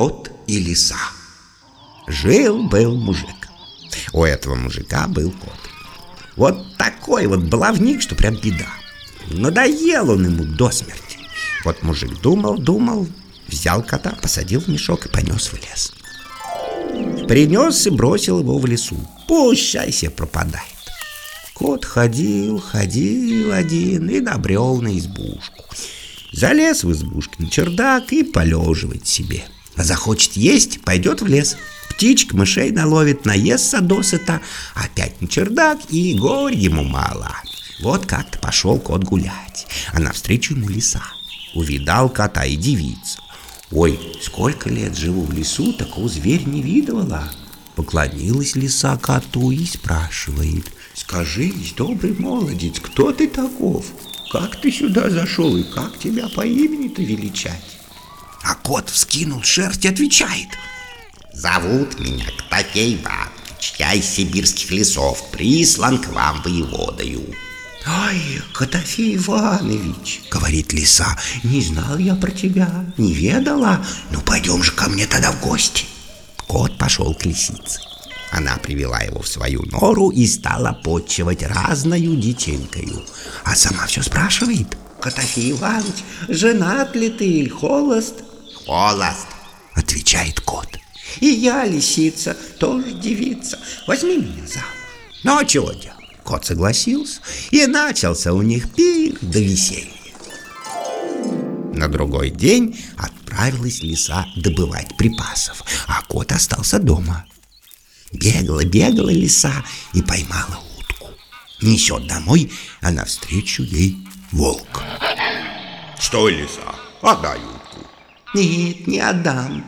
Кот и лиса. Жил-был мужик. У этого мужика был кот. Вот такой вот баловник, что прям беда. Надоел он ему до смерти. Вот мужик думал, думал, взял кота, посадил в мешок и понес в лес. Принес и бросил его в лесу. Пущай себе пропадает. Кот ходил, ходил один и набрел на избушку. Залез в избушку на чердак и полеживает себе. Захочет есть, пойдет в лес. Птичек, мышей наловит, наестся досыта, опять на чердак, и горь ему мало. Вот как-то пошел кот гулять, а навстречу ему лиса. Увидал кота и девицу. Ой, сколько лет живу в лесу, такого зверь не видывала. Поклонилась лиса коту и спрашивает. Скажи, добрый молодец, кто ты таков? Как ты сюда зашел и как тебя по имени-то величать? А кот вскинул шерсть и отвечает. Зовут меня Ктопей Иванович, я из сибирских лесов, прислан к вам воеводою. «Ай, Котофей Иванович!» — говорит лиса. «Не знал я про тебя, не ведала. Ну, пойдем же ко мне тогда в гости!» Кот пошел к лисице. Она привела его в свою нору и стала подчивать разною детенькою. А сама все спрашивает. «Котофей Иванович, женат ли ты или холост?» «Холост!» — отвечает кот. «И я, лисица, тоже девица. Возьми меня замуж». «Ну, а чего делать?» Кот согласился, и начался у них пир до веселья. На другой день отправилась лиса добывать припасов, а кот остался дома. Бегала, бегала лиса и поймала утку. Несет домой, а навстречу ей волк. Что, лиса, отдай утку. Нет, не отдам.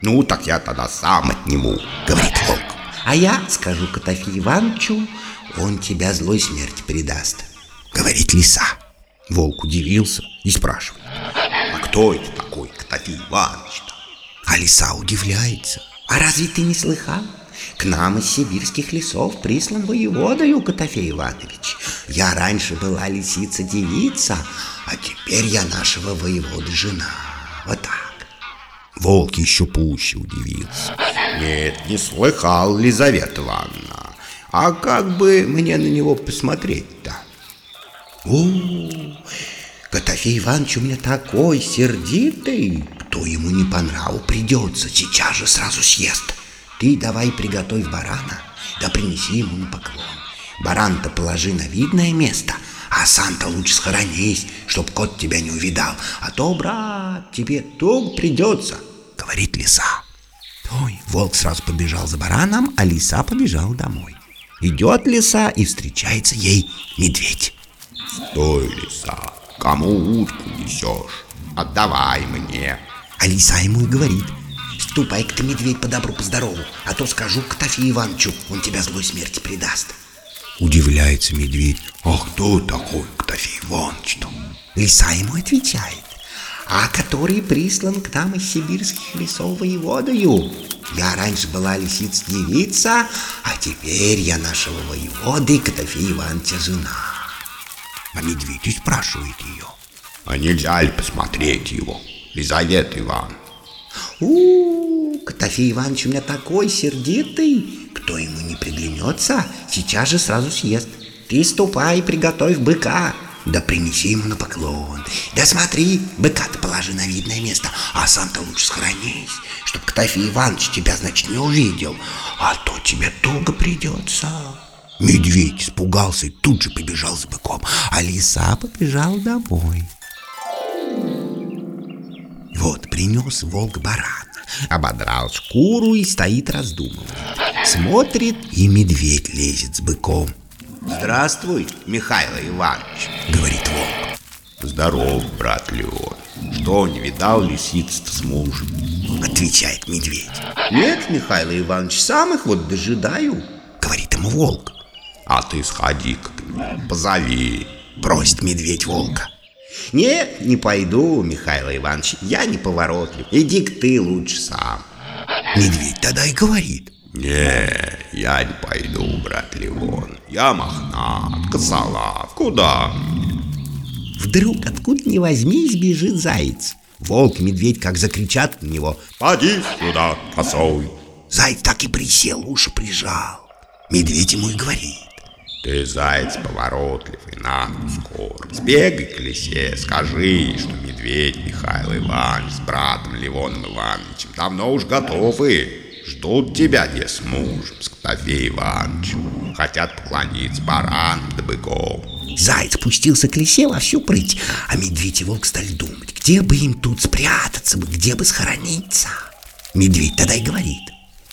Ну, так я тогда сам отниму, говорит волк. А я скажу Котофе Ивановичу, он тебя злой смерти предаст, говорит лиса. Волк удивился и спрашивает. А кто это такой Котофей Иванович-то? А лиса удивляется. А разве ты не слыхал? К нам из сибирских лесов прислан воеводою Котофей Иванович. Я раньше была лисица-девица, а теперь я нашего воевода жена. Вот так. Волк еще пуще удивился. Нет, не слыхал, Лизавета Ивановна. А как бы мне на него посмотреть-то? О, Котофей Иванович у меня такой сердитый, кто ему не по нраву придется, сейчас же сразу съест. Ты давай приготовь барана, да принеси ему на поклон. Баран-то положи на видное место, а сам-то лучше схоронись, чтоб кот тебя не увидал. А то, брат, тебе туго придется, говорит лиса. Ой, волк сразу побежал за бараном, а лиса побежала домой. Идет лиса и встречается ей медведь. Стой, лиса, кому утку несешь? Отдавай мне. А лиса ему и говорит, ступай-ка ты, медведь, по добру, по здорову, а то скажу к Тафе Ивановичу, он тебя злой смерти предаст. Удивляется медведь, а кто такой Ктофей Иванович-то? Лиса ему отвечает, а который прислан к нам из сибирских лесов воеводою. Я раньше была лисица-девица, а теперь я нашего воеводы Котофея Ивановича жена. А медведь и спрашивает ее. А нельзя ли посмотреть его, Лизавета Ивановна? у Котофей Иванович у меня такой сердитый, кто ему не приглянется, сейчас же сразу съест. Ты ступай, приготовь быка, да принеси ему на поклон. Да смотри, быка-то положи на видное место, а сам-то лучше сохранись, чтоб Котофей Иванович тебя, значит, не увидел, а то тебе долго придется. Медведь испугался и тут же побежал за быком, а лиса побежал домой. Вот принес волк барана, ободрал шкуру и стоит раздумывает. Смотрит, и медведь лезет с быком. Здравствуй, Михаил Иванович, говорит волк. Здоров, брат Леон. Что, не видал лисиц с мужем? Отвечает медведь. Нет, Михаил Иванович, сам их вот дожидаю, говорит ему волк. А ты сходи-ка к ним, позови. Просит медведь волка. Нет, не пойду, Михаил Иванович, я не поворотлив. Иди-ка ты лучше сам. Медведь тогда и говорит. Не, я не пойду, брат Леон. Я мохнат, косолав. Куда? Вдруг, откуда ни возьмись, бежит заяц. Волк и медведь как закричат на него Поди сюда, косой. Заяц так и присел, уши прижал. Медведь ему и говорит. Ты, заяц, поворотливый, на скоро. Сбегай к лисе, скажи, что медведь Михаил Иванович с братом Ливоном Ивановичем давно уж готовы. Ждут тебя где с мужем, с Ктофеем Ивановичем. Хотят поклониться баранам да быком. Заяц спустился к лисе во всю прыть, а медведь и волк стали думать, где бы им тут спрятаться бы, где бы схорониться. Медведь тогда и говорит.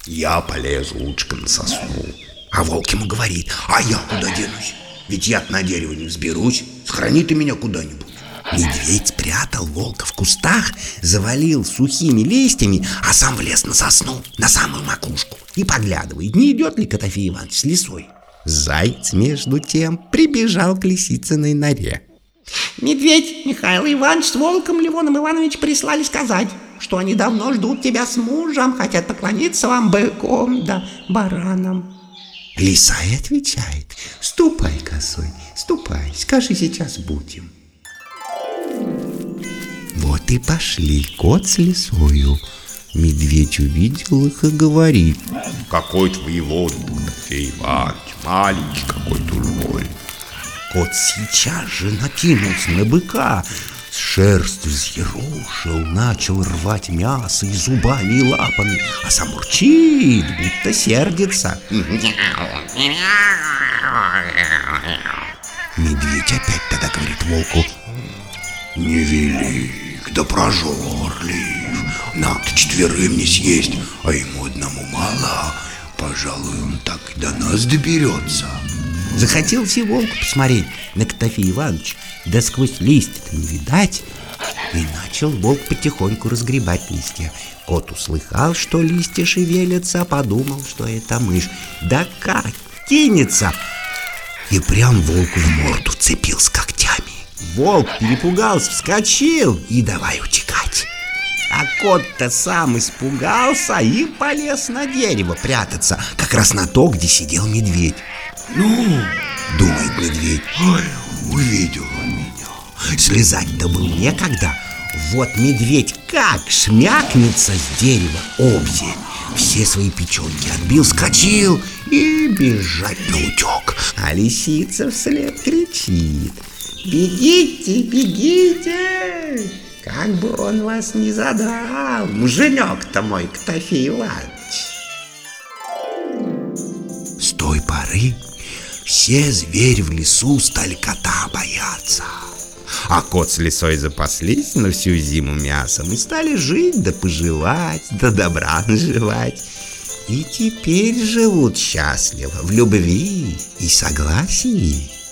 Я полезу лучше на сосну. А волк ему говорит, а я куда денусь? Ведь я на дерево не взберусь, схрани ты меня куда-нибудь. Медведь спрятал волка в кустах, завалил сухими листьями, а сам влез на сосну, на самую макушку и поглядывает, не идет ли Котофей Иванович с лисой. Заяц, между тем, прибежал к лисицыной норе. Медведь Михаил Иванович с волком Ливоном Иванович прислали сказать, что они давно ждут тебя с мужем, хотят поклониться вам быком да баранам. Лиса и отвечает, ступай, косой, ступай, скажи, сейчас будем. И пошли кот с лисою. Медведь увидел их и говорит. Какой твой воин, Ктофей Иванович, маленький какой дурной. Кот сейчас же накинулся на быка, с шерстью взъерошил, начал рвать мясо и зубами, и лапами, а сам урчит, будто сердится. Медведь опять тогда говорит волку, «Невелик, да прожорлив, нам-то четверым не съесть, а ему одному мало, пожалуй, он так до нас доберется». Захотелось и волку посмотреть на Котофея Ивановича, да сквозь листья-то не видать. И начал волк потихоньку разгребать листья. Кот услыхал, что листья шевелятся, подумал, что это мышь. Да как кинется! И прям волку в морду вцепился когтями. Волк перепугался, вскочил и давай утекать. А кот-то сам испугался и полез на дерево прятаться, как раз на то, где сидел медведь. Ну, думает медведь, ой, увидел он меня. Слезать-то был некогда. Вот медведь как шмякнется с дерева обзи. Все свои печенки отбил, скочил и бежать на утек. А лисица вслед кричит. Бегите, бегите! Как бы он вас не задрал, муженек-то мой, Ктофей Иванович. С той поры все звери в лесу стали кота бояться. А кот с лисой запаслись на всю зиму мясом и стали жить да поживать, да добра наживать. И теперь живут счастливо в любви и согласии.